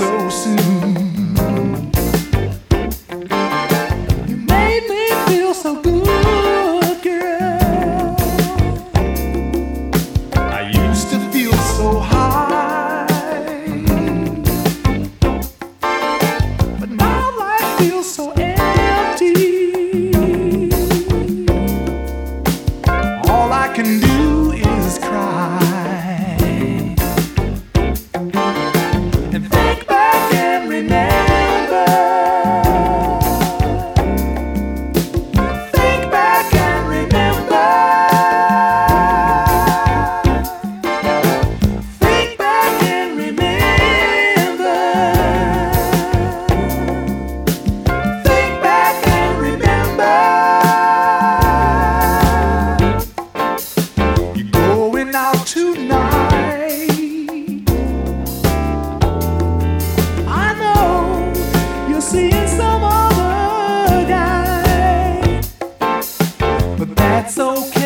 so soon? You made me feel so good, girl. I used to feel so high, but now life feels so empty. All I can do out tonight. I know you're seeing some other guy, but that's okay.